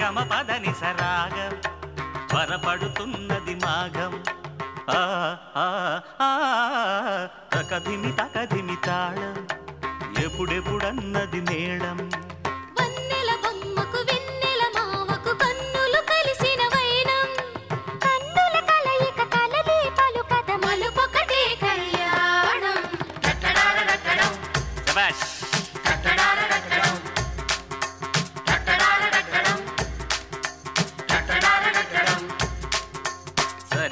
గమ పదని సరాగం త్వరపడుతున్నది మాఘం. ఆ ఆ తకధిమి తకధిమి తాళం. ఎప్పుడెప్పుడన్నది మేళం వన్నెల బొమ్మకు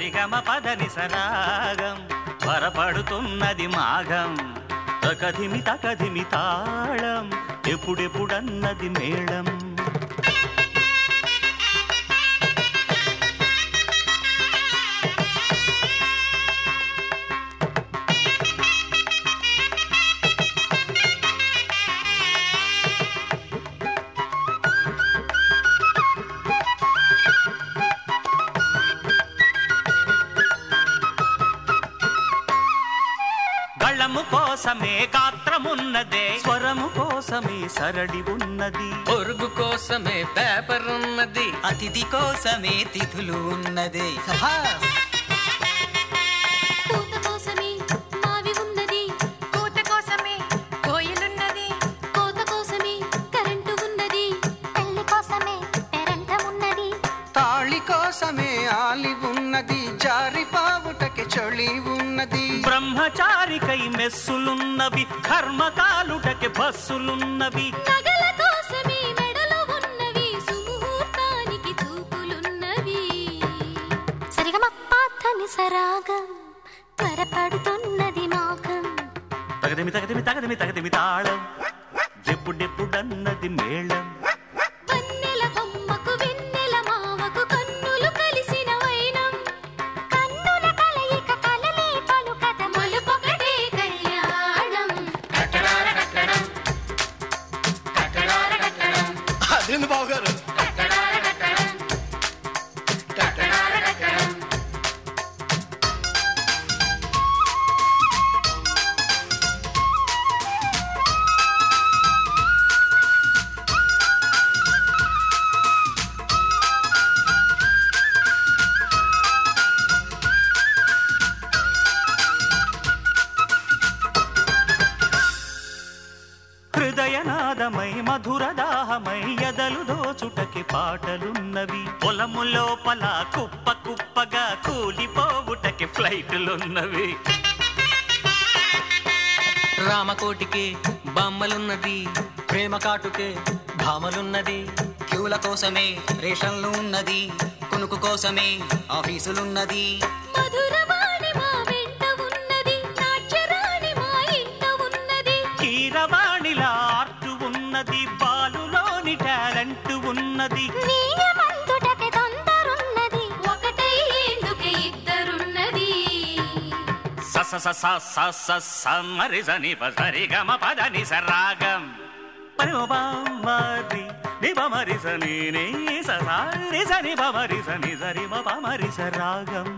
సరిగమ పదని సరాగం త్వరపడుతున్నది మాఘం తకధిమి తకధిమి తాళం ఎప్పుడెప్పుడన్నది మేళం. గళము కోసమే గాత్రమున్నదే స్వరము కోసమే సరడి ఉన్నది. పొరుగు కోసమే పేపర్ ఉన్నది. అతిథి కోసమే తిథులు ఉన్నదే. జారిపావుటకి చొళి ఉన్నది. బ్రహ్మచారికై మెస్సులున్నవి కర్మకాలుటకి బస్సులున్నవి. సరాగం త్వరపడుతున్నది మాఘం. తగదిమి తగదిమి తగదిమి తగదిమి తాళం ఎప్పుడెప్పుడన్నది మేళం. హృదయనాదమై మధురదాహమై ఎదలు దోచుటకి పాటలున్నవి. పొలము లోపల కుప్ప కుప్పగా కూలిపోవుటకి ఫ్లైటులున్నవి. రామకోటికి బొమ్మలున్నది ప్రేమ కాటుకే భామలున్నది క్యూల కోసమే రేషన్లు ఉన్నది కునుకు కోసమే ఆఫీసులున్నది. మధురవాణి మా వెంట ఉన్నది నాట్యరాణి మా ఇంట ఉన్నది బాలులోని టాలెంట్ ఉన్నది. సని ప సరి గమ సరాగం మరి మరి ని సని ని సని సని సరి సరాగం